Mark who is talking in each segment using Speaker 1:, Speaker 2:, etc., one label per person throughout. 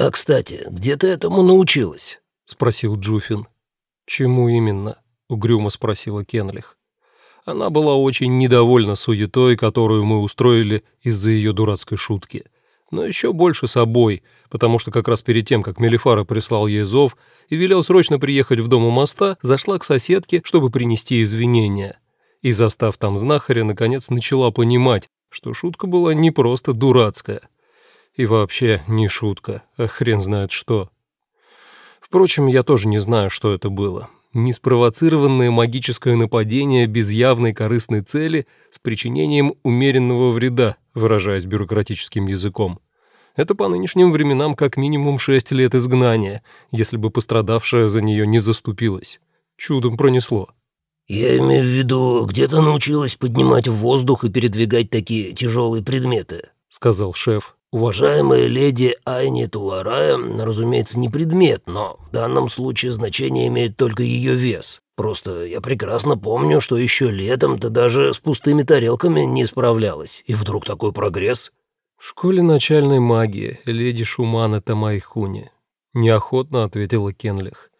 Speaker 1: «А, кстати, где ты этому научилась?» — спросил Джуфин.
Speaker 2: «Чему именно?» — угрюмо спросила Кенлих. Она была очень недовольна суетой, которую мы устроили из-за ее дурацкой шутки. Но еще больше собой, потому что как раз перед тем, как Мелифара прислал ей зов и велел срочно приехать в дом у моста, зашла к соседке, чтобы принести извинения. И, застав там знахаря, наконец начала понимать, что шутка была не просто дурацкая. И вообще не шутка, а хрен знает что. Впрочем, я тоже не знаю, что это было неспровоцированное магическое нападение без явной корыстной цели с причинением умеренного вреда, выражаясь бюрократическим языком. Это по нынешним временам как минимум шесть лет изгнания, если бы пострадавшая за нее не заступилась. Чудом пронесло.
Speaker 1: «Я имею в виду, где-то научилась поднимать в воздух и передвигать такие тяжелые предметы», — сказал шеф. Уважаемая леди Айни Туларая, разумеется, не предмет, но в данном случае значение имеет только ее вес. Просто я прекрасно помню, что еще летом ты даже с пустыми тарелками не справлялась, и вдруг такой прогресс.
Speaker 2: В школе начальной магии леди Шумана Тамайхуни неохотно ответила Кенлих.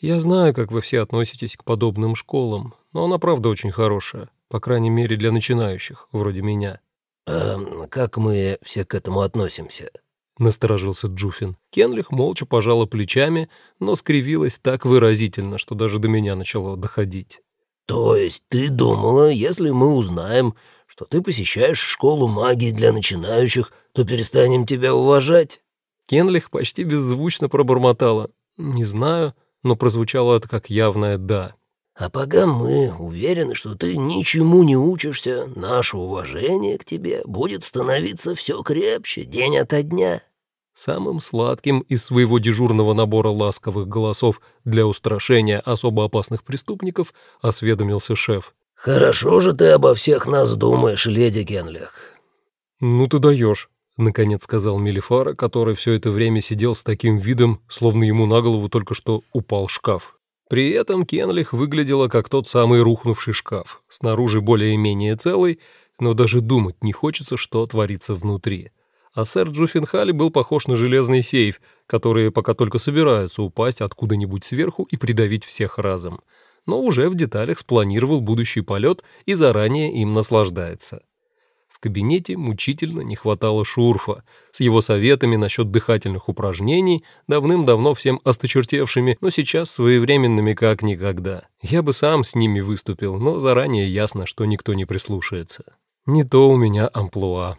Speaker 2: Я знаю, как вы все относитесь к подобным школам, но она правда очень хорошая, по крайней мере для начинающих, вроде меня.
Speaker 1: «А как мы все к этому относимся?»
Speaker 2: — насторожился Джуфин. Кенлих молча пожала плечами, но скривилась так выразительно, что даже до меня начало доходить.
Speaker 1: «То есть ты думала, если мы узнаем, что ты посещаешь школу магии для начинающих, то перестанем тебя уважать?»
Speaker 2: Кенлих почти беззвучно пробормотала. «Не знаю», но прозвучало это как явное «да».
Speaker 1: А пока мы уверены, что ты ничему не учишься, наше уважение к тебе будет становиться все крепче день ото дня».
Speaker 2: Самым сладким из своего дежурного набора ласковых голосов для устрашения особо опасных преступников осведомился шеф.
Speaker 1: «Хорошо же ты обо всех нас думаешь, леди Кенлих».
Speaker 2: «Ну ты даешь», — наконец сказал Мелифара, который все это время сидел с таким видом, словно ему на голову только что упал шкаф. При этом Кенлих выглядела как тот самый рухнувший шкаф, снаружи более-менее целый, но даже думать не хочется, что творится внутри. А сэр Джуффинхали был похож на железный сейф, которые пока только собираются упасть откуда-нибудь сверху и придавить всех разом. Но уже в деталях спланировал будущий полет и заранее им наслаждается кабинете мучительно не хватало Шурфа с его советами насчет дыхательных упражнений, давным-давно всем осточертевшими, но сейчас своевременными как никогда. Я бы сам с ними выступил, но заранее ясно, что никто не прислушается. Не то у меня амплуа.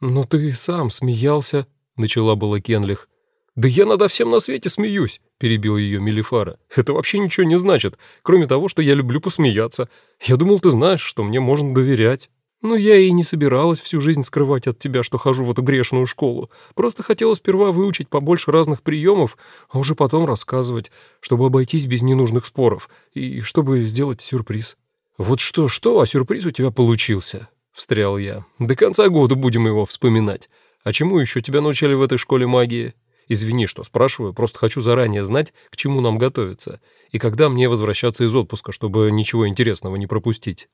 Speaker 2: «Но ты сам смеялся», — начала была Кенлих. «Да я надо всем на свете смеюсь», — перебил ее Мелифара. «Это вообще ничего не значит, кроме того, что я люблю посмеяться. Я думал, ты знаешь, что мне можно доверять». «Ну, я и не собиралась всю жизнь скрывать от тебя, что хожу в эту грешную школу. Просто хотела сперва выучить побольше разных приемов, а уже потом рассказывать, чтобы обойтись без ненужных споров и чтобы сделать сюрприз». «Вот что-что, а сюрприз у тебя получился», — встрял я. «До конца года будем его вспоминать. А чему еще тебя научили в этой школе магии?» Извини, что спрашиваю, просто хочу заранее знать, к чему нам готовиться, и когда мне возвращаться из отпуска, чтобы ничего интересного не пропустить».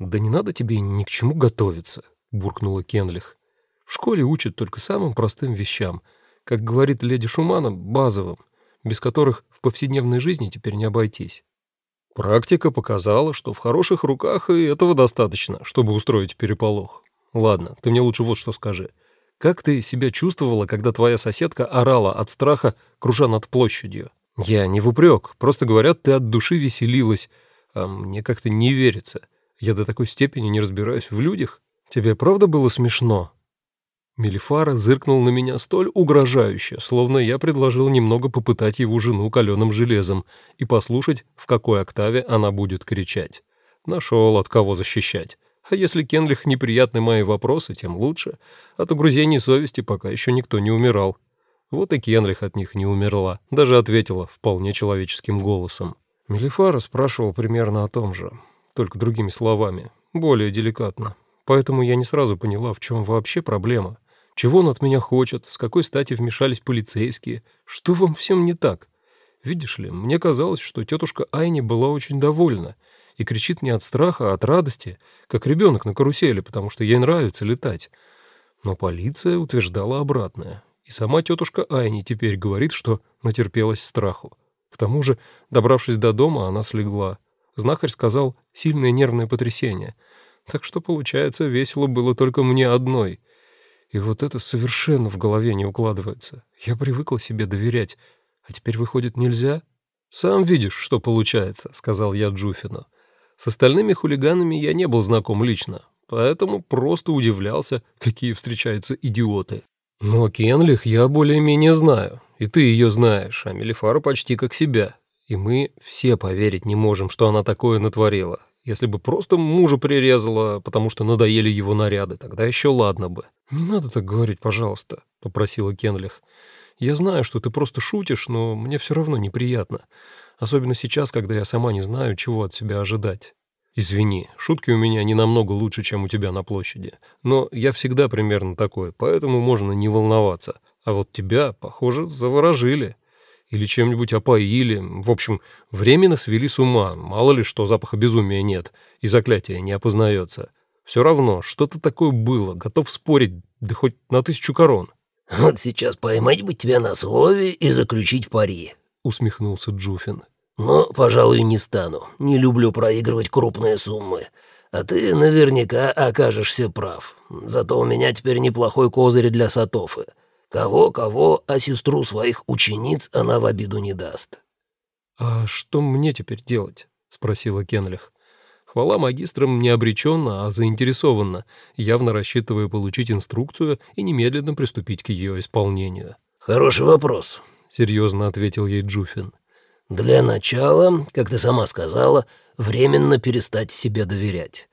Speaker 2: «Да не надо тебе ни к чему готовиться», — буркнула Кенлих. «В школе учат только самым простым вещам, как говорит леди Шумана, базовым, без которых в повседневной жизни теперь не обойтись». Практика показала, что в хороших руках и этого достаточно, чтобы устроить переполох. Ладно, ты мне лучше вот что скажи. Как ты себя чувствовала, когда твоя соседка орала от страха, кружа над площадью? Я не в упрек, просто говорят, ты от души веселилась, а мне как-то не верится. Я до такой степени не разбираюсь в людях. Тебе правда было смешно?» Мелифара зыркнул на меня столь угрожающе, словно я предложил немного попытать его жену каленым железом и послушать, в какой октаве она будет кричать. Нашел от кого защищать. А если Кенлих неприятны мои вопросы, тем лучше. От угрызений совести пока еще никто не умирал. Вот и Кенлих от них не умерла, даже ответила вполне человеческим голосом. Мелифара спрашивал примерно о том же только другими словами, более деликатно. Поэтому я не сразу поняла, в чем вообще проблема. Чего он от меня хочет, с какой стати вмешались полицейские, что вам всем не так? Видишь ли, мне казалось, что тетушка Айни была очень довольна и кричит не от страха, а от радости, как ребенок на карусели, потому что ей нравится летать. Но полиция утверждала обратное. И сама тетушка Айни теперь говорит, что натерпелась страху. К тому же, добравшись до дома, она слегла. Знахарь сказал «сильное нервное потрясение». Так что, получается, весело было только мне одной. И вот это совершенно в голове не укладывается. Я привыкла себе доверять. А теперь, выходит, нельзя? «Сам видишь, что получается», — сказал я Джуфину. С остальными хулиганами я не был знаком лично, поэтому просто удивлялся, какие встречаются идиоты. Но Кенлих я более-менее знаю, и ты ее знаешь, а Мелифара почти как себя. И мы все поверить не можем, что она такое натворила. Если бы просто мужа прирезала, потому что надоели его наряды, тогда еще ладно бы. «Не надо так говорить, пожалуйста», — попросила Кенлих. «Я знаю, что ты просто шутишь, но мне все равно неприятно. Особенно сейчас, когда я сама не знаю, чего от себя ожидать. Извини, шутки у меня не намного лучше, чем у тебя на площади. Но я всегда примерно такой, поэтому можно не волноваться. А вот тебя, похоже, заворожили. Или чем-нибудь опоили. В общем, временно свели с ума. Мало ли, что запаха безумия нет, и заклятие не опознается. Все равно, что-то такое было, готов спорить, да хоть на тысячу корон.
Speaker 1: «Вот сейчас поймать бы тебя на слове и заключить пари», — усмехнулся Джуфин. Но, пожалуй, не стану. Не люблю проигрывать крупные суммы. А ты наверняка окажешься прав. Зато у меня теперь неплохой козырь для Сатофы. Кого-кого, а сестру своих учениц она в обиду не даст».
Speaker 2: «А что мне теперь делать?» — спросила Кенлих. Хвала магистрам не обреченно, а заинтересованно, явно рассчитывая получить инструкцию и немедленно приступить к ее исполнению.
Speaker 1: «Хороший вопрос», —
Speaker 2: серьезно ответил ей Джуфин.
Speaker 1: Для начала, как ты сама сказала, временно перестать себе доверять.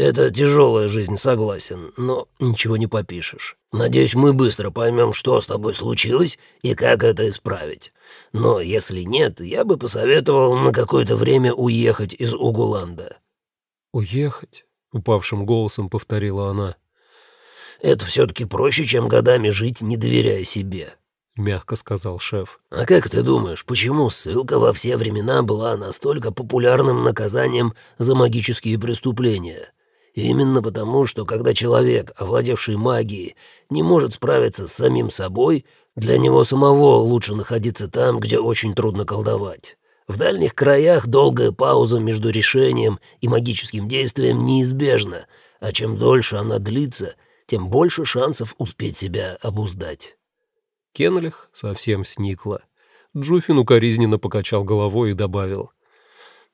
Speaker 1: Это тяжелая жизнь, согласен, но ничего не попишешь. Надеюсь, мы быстро поймем, что с тобой случилось и как это исправить. Но если нет, я бы посоветовал на какое-то время уехать из Угуланда».
Speaker 2: «Уехать?» — упавшим голосом повторила она.
Speaker 1: «Это все-таки проще, чем годами жить, не доверяя себе.
Speaker 2: — мягко сказал шеф.
Speaker 1: «А как ты думаешь, почему ссылка во все времена была настолько популярным наказанием за магические преступления? Именно потому, что когда человек, овладевший магией, не может справиться с самим собой, для него самого лучше находиться там, где очень трудно колдовать. В дальних краях долгая пауза между решением и магическим действием неизбежна, а чем дольше она длится, тем больше шансов успеть себя обуздать».
Speaker 2: Кеннелих совсем сникла. Джуфин укоризненно покачал головой и добавил.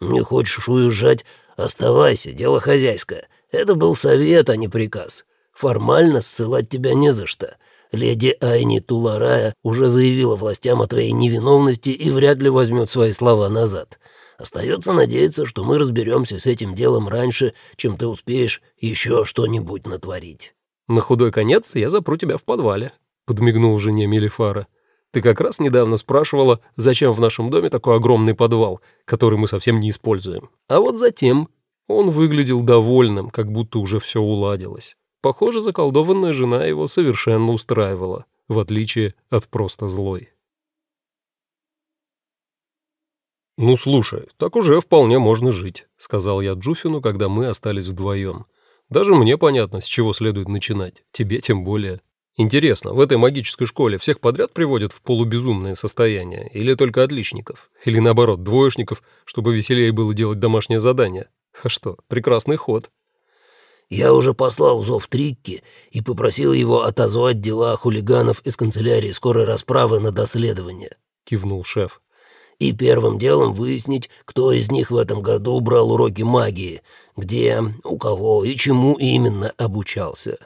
Speaker 1: «Не хочешь уезжать? Оставайся, дело хозяйское. Это был совет, а не приказ. Формально ссылать тебя не за что. Леди Айни Туларая уже заявила властям о твоей невиновности и вряд ли возьмет свои слова назад. Остается надеяться, что мы разберемся с этим делом раньше, чем ты успеешь еще что-нибудь натворить».
Speaker 2: «На худой конец я запру тебя в подвале», — подмигнул жене Мелифара. «Ты как раз недавно спрашивала, зачем в нашем доме такой огромный подвал, который мы совсем не используем. А вот затем он выглядел довольным, как будто уже все уладилось. Похоже, заколдованная жена его совершенно устраивала, в отличие от просто злой. «Ну, слушай, так уже вполне можно жить», — сказал я Джуфину, когда мы остались вдвоем. «Даже мне понятно, с чего следует начинать, тебе тем более». Интересно, в этой магической школе всех подряд приводят в полубезумное состояние? Или только отличников? Или наоборот, двоечников, чтобы веселее было делать домашнее задание? А что, прекрасный ход.
Speaker 1: Я уже послал зов Трикки и попросил его отозвать дела хулиганов из канцелярии скорой расправы на доследование. Кивнул шеф. И первым делом выяснить, кто из них в этом году брал уроки магии, где, у кого и чему именно обучался.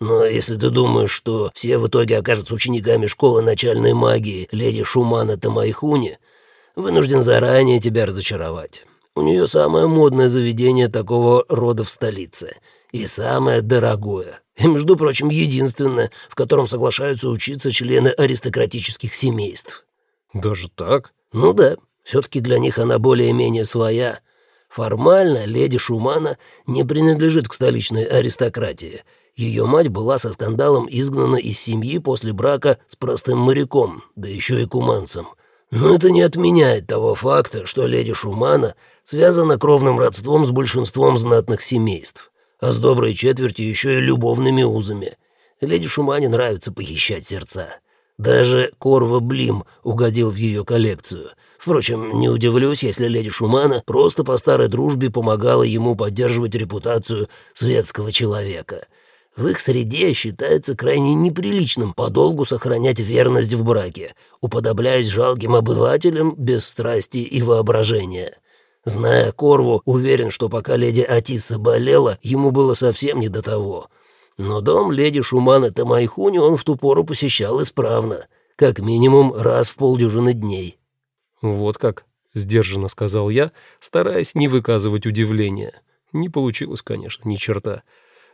Speaker 1: Но если ты думаешь, что все в итоге окажутся учениками школы начальной магии леди Шумана Тамайхуни, вынужден заранее тебя разочаровать. У нее самое модное заведение такого рода в столице. И самое дорогое. И, между прочим, единственное, в котором соглашаются учиться члены аристократических семейств.
Speaker 2: Даже так?
Speaker 1: Ну да. Все-таки для них она более-менее своя. Формально леди Шумана не принадлежит к столичной аристократии — ее мать была со скандалом изгнана из семьи после брака с простым моряком, да еще и куманцем. Но это не отменяет того факта, что леди Шумана связана кровным родством с большинством знатных семейств, а с доброй четверти еще и любовными узами. Леди Шумане нравится похищать сердца. Даже Корва Блим угодил в ее коллекцию. Впрочем, не удивлюсь, если леди Шумана просто по старой дружбе помогала ему поддерживать репутацию светского человека. В их среде считается крайне неприличным подолгу сохранять верность в браке, уподобляясь жалким обывателям без страсти и воображения. Зная Корву, уверен, что пока леди Атиса болела, ему было совсем не до того. Но дом леди Шумана Тамайхуни он в ту пору посещал исправно, как минимум раз в полдюжины дней.
Speaker 2: «Вот как», — сдержанно сказал я, стараясь не выказывать удивления. Не получилось, конечно, ни черта.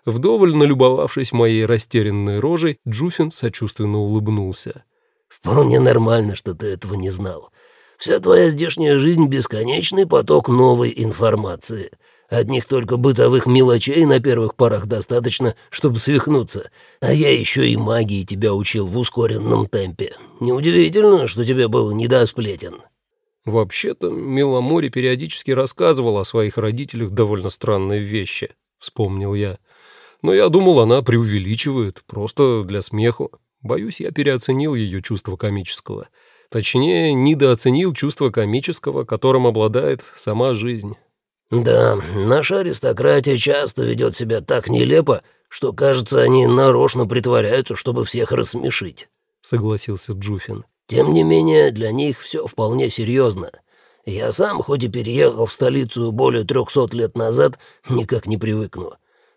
Speaker 2: Вдоволь налюбовавшись моей растерянной рожей, Джуфин сочувственно улыбнулся.
Speaker 1: «Вполне нормально, что ты этого не знал. Вся твоя здешняя жизнь — бесконечный поток новой информации. Одних только бытовых мелочей на первых порах достаточно, чтобы свихнуться. А я еще и магии тебя учил в ускоренном темпе. Неудивительно, что тебе было не до сплетен».
Speaker 2: «Вообще-то Миломори периодически рассказывал о своих родителях довольно странные вещи», — вспомнил я но я думал, она преувеличивает, просто для смеху. Боюсь, я переоценил ее чувство комического. Точнее, недооценил чувство комического, которым обладает сама жизнь.
Speaker 1: «Да, наша аристократия часто ведет себя так нелепо, что, кажется, они нарочно притворяются, чтобы всех рассмешить», — согласился Джуфин. «Тем не менее, для них все вполне серьезно. Я сам, хоть и переехал в столицу более трехсот лет назад, никак не привыкну.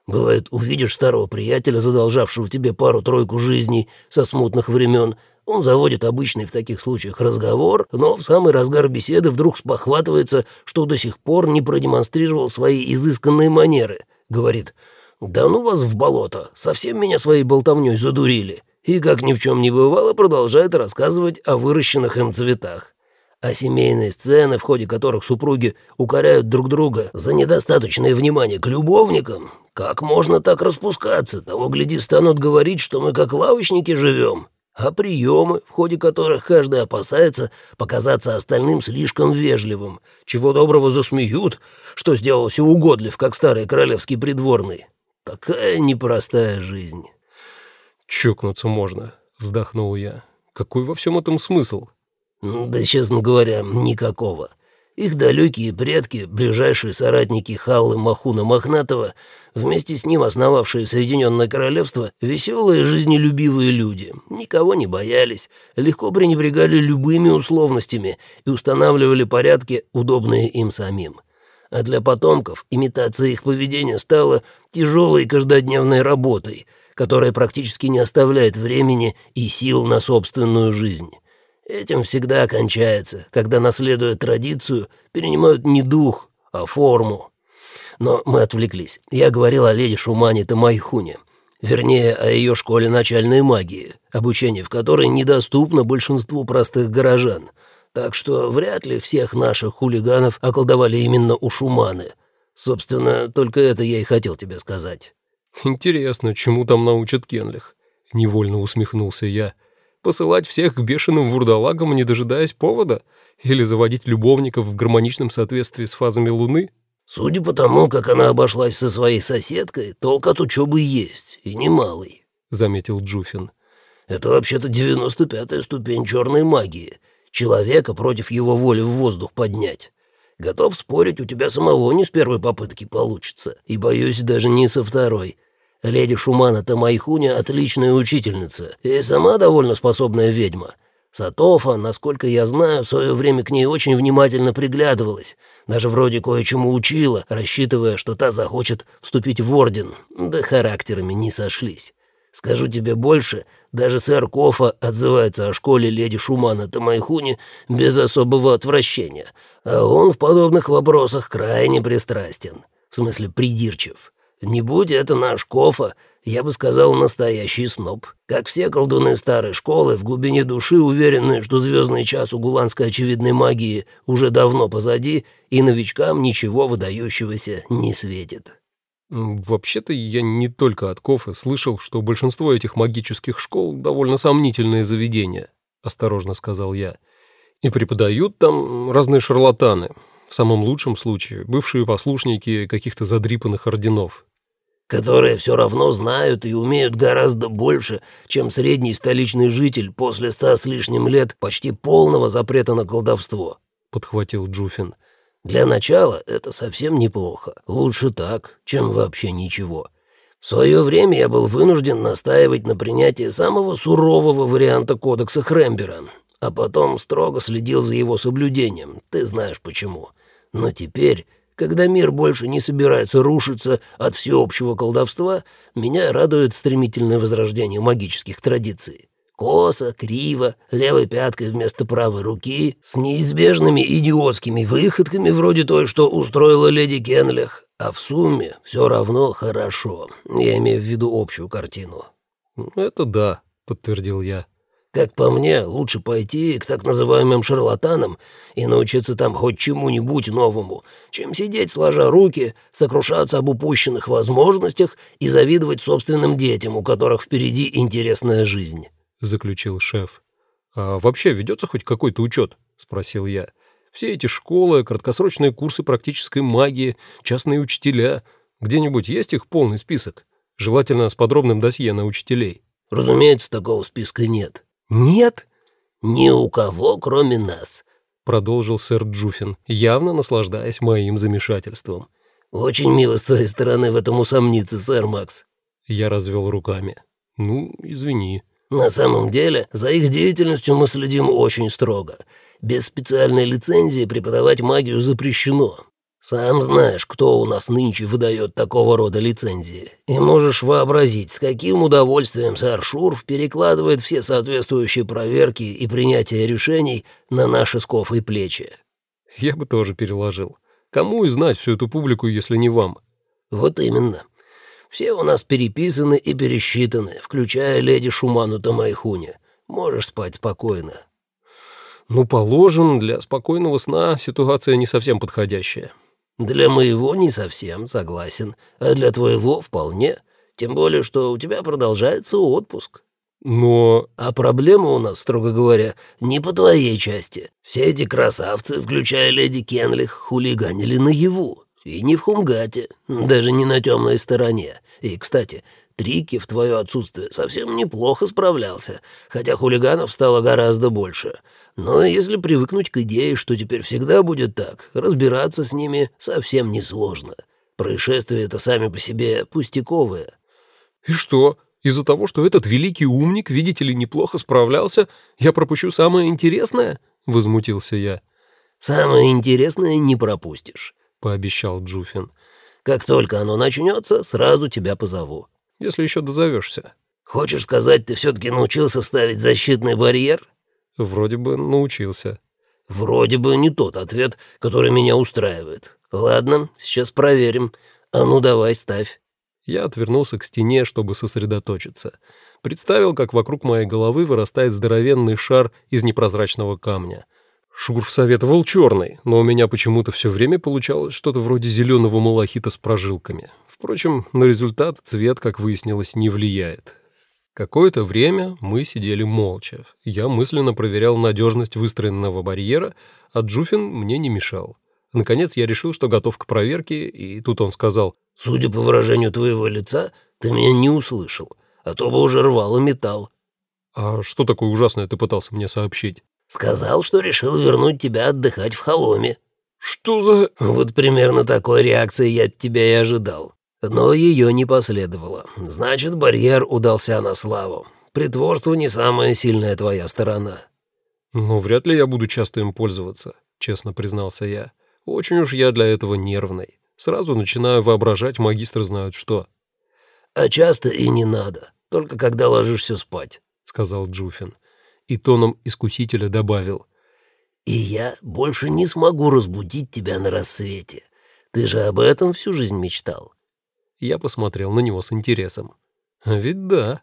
Speaker 1: Бывает, увидишь старого приятеля, задолжавшего тебе пару-тройку жизней со смутных времен, он заводит обычный в таких случаях разговор, но в самый разгар беседы вдруг спохватывается, что до сих пор не продемонстрировал свои изысканные манеры. Говорит, «Да ну вас в болото, совсем меня своей болтовней задурили». И, как ни в чем не бывало, продолжает рассказывать о выращенных им цветах а семейные сцены, в ходе которых супруги укоряют друг друга за недостаточное внимание к любовникам, как можно так распускаться? Того, гляди, станут говорить, что мы как лавочники живем. А приемы, в ходе которых каждый опасается показаться остальным слишком вежливым, чего доброго засмеют, что сделался угодлив, как старый королевский придворный. Такая непростая жизнь.
Speaker 2: «Чокнуться можно», — вздохнул я. «Какой во всем этом смысл?»
Speaker 1: Да, честно говоря, никакого. Их далекие предки, ближайшие соратники Халлы Махуна Мохнатова, вместе с ним основавшие Соединенное Королевство, веселые, жизнелюбивые люди, никого не боялись, легко пренебрегали любыми условностями и устанавливали порядки, удобные им самим. А для потомков имитация их поведения стала тяжелой каждодневной работой, которая практически не оставляет времени и сил на собственную жизнь. Этим всегда кончается, когда, наследуя традицию, перенимают не дух, а форму. Но мы отвлеклись. Я говорил о леди Шумане Тамайхуне. Вернее, о ее школе начальной магии, обучение в которой недоступно большинству простых горожан. Так что вряд ли всех наших хулиганов околдовали именно у Шуманы. Собственно, только это я и хотел тебе сказать.
Speaker 2: «Интересно, чему там научат Кенлих?» — невольно усмехнулся я. Посылать всех к бешеным вурдалагам, не дожидаясь повода? Или заводить любовников в гармоничном соответствии с фазами Луны?
Speaker 1: Судя по тому, как она обошлась со своей соседкой, толк от учебы есть, и немалый, — заметил Джуфин. Это вообще-то девяносто пятая ступень черной магии. Человека против его воли в воздух поднять. Готов спорить, у тебя самого не с первой попытки получится, и, боюсь, даже не со второй. Леди Шумана Тамайхуня отличная учительница и сама довольно способная ведьма. Сатофа, насколько я знаю, в свое время к ней очень внимательно приглядывалась, даже вроде кое-чему учила, рассчитывая, что та захочет вступить в орден, да характерами не сошлись. Скажу тебе больше, даже сэр Кофа отзывается о школе леди Шумана Тамайхуни без особого отвращения, а он в подобных вопросах крайне пристрастен, в смысле придирчив. Не будь это наш Кофа, я бы сказал настоящий сноб. Как все колдуны старой школы, в глубине души уверены, что звездный час у гуланской очевидной магии уже давно позади, и новичкам ничего выдающегося не светит.
Speaker 2: «Вообще-то я не только от Кофы слышал, что большинство этих магических школ довольно сомнительные заведения», — осторожно сказал я. «И преподают там разные шарлатаны, в самом лучшем случае бывшие послушники каких-то задрипанных орденов.
Speaker 1: которые все равно знают и умеют гораздо больше, чем средний столичный житель после ста с лишним лет почти полного запрета на колдовство», — подхватил Джуфин. «Для начала это совсем неплохо. Лучше так, чем вообще ничего. В свое время я был вынужден настаивать на принятии самого сурового варианта кодекса Хрембера, а потом строго следил за его соблюдением. Ты знаешь почему. Но теперь когда мир больше не собирается рушиться от всеобщего колдовства, меня радует стремительное возрождение магических традиций. Косо, криво, левой пяткой вместо правой руки, с неизбежными идиотскими выходками вроде той, что устроила леди Кенлих, а в сумме все равно хорошо. Я имею в виду общую картину.
Speaker 2: «Это да», — подтвердил я.
Speaker 1: Как по мне, лучше пойти к так называемым шарлатанам и научиться там хоть чему-нибудь новому, чем сидеть сложа руки, сокрушаться об упущенных возможностях и завидовать собственным детям, у которых впереди интересная жизнь», —
Speaker 2: заключил шеф. «А вообще ведется хоть какой-то учет?» — спросил я. «Все эти школы, краткосрочные курсы практической магии, частные учителя. Где-нибудь есть их полный список? Желательно с подробным досье на учителей».
Speaker 1: «Разумеется, такого списка нет»,
Speaker 2: «Нет?»
Speaker 1: «Ни у кого, кроме нас», —
Speaker 2: продолжил сэр Джуфин, явно наслаждаясь моим замешательством.
Speaker 1: «Очень мило с твоей стороны в этом усомниться, сэр Макс».
Speaker 2: Я развел руками. «Ну, извини».
Speaker 1: «На самом деле, за их деятельностью мы следим очень строго. Без специальной лицензии преподавать магию запрещено. Сам знаешь, кто у нас нынче выдает такого рода лицензии. И можешь вообразить, с каким удовольствием сэр Шурф перекладывает все соответствующие проверки и принятие решений на наши скофы и плечи.
Speaker 2: Я бы тоже переложил. Кому и знать всю эту публику, если не вам?
Speaker 1: Вот именно. Все у нас переписаны и пересчитаны, включая леди Шуману Тамайхуни. Можешь спать спокойно.
Speaker 2: Ну, положим, для спокойного сна ситуация не совсем подходящая.
Speaker 1: «Для моего не совсем, согласен, а для твоего вполне. Тем более, что у тебя продолжается отпуск».
Speaker 2: «Но...»
Speaker 1: «А проблема у нас, строго говоря, не по твоей части. Все эти красавцы, включая леди Кенлих, хулиганили наяву. И не в Хумгате, даже не на темной стороне. И, кстати, Трики в твое отсутствие совсем неплохо справлялся, хотя хулиганов стало гораздо больше. Но если привыкнуть к идее, что теперь всегда будет так, разбираться с ними совсем несложно. Происшествия это сами по себе пустяковые».
Speaker 2: «И что? Из-за того, что этот великий умник, видите ли, неплохо справлялся, я пропущу самое интересное?» — возмутился я.
Speaker 1: «Самое интересное не пропустишь», —
Speaker 2: пообещал Джуфин.
Speaker 1: «Как только оно начнется, сразу тебя позову»
Speaker 2: если еще дозовешься.
Speaker 1: Хочешь сказать, ты все-таки научился ставить защитный барьер?
Speaker 2: Вроде бы научился.
Speaker 1: Вроде бы не тот ответ, который меня устраивает. Ладно, сейчас проверим. А ну давай, ставь.
Speaker 2: Я отвернулся к стене, чтобы сосредоточиться. Представил, как вокруг моей головы вырастает здоровенный шар из непрозрачного камня. Шурф советовал черный, но у меня почему-то все время получалось что-то вроде зеленого малахита с прожилками. Впрочем, на результат цвет, как выяснилось, не влияет. Какое-то время мы сидели молча. Я мысленно проверял надежность выстроенного барьера, а Джуфин мне не мешал. Наконец я решил, что готов к проверке, и тут он сказал,
Speaker 1: «Судя по выражению твоего лица, ты меня не услышал, а то бы уже рвал и металл».
Speaker 2: «А что такое ужасное ты пытался мне сообщить?»
Speaker 1: «Сказал, что решил вернуть тебя отдыхать в холоме».
Speaker 2: «Что за...»
Speaker 1: «Вот примерно такой реакции я от тебя и ожидал. Но ее не последовало. Значит, барьер удался на славу. Притворство не самая сильная твоя сторона».
Speaker 2: «Ну, вряд ли я буду часто им пользоваться», — честно признался я. «Очень уж я для этого нервный. Сразу начинаю воображать, магистры знают что».
Speaker 1: «А часто и не надо, только когда ложишься спать», — сказал Джуфин.
Speaker 2: И тоном искусителя добавил.
Speaker 1: «И я больше не смогу разбудить тебя на рассвете. Ты же об этом всю жизнь мечтал.
Speaker 2: Я посмотрел на него с интересом. «А ведь да»,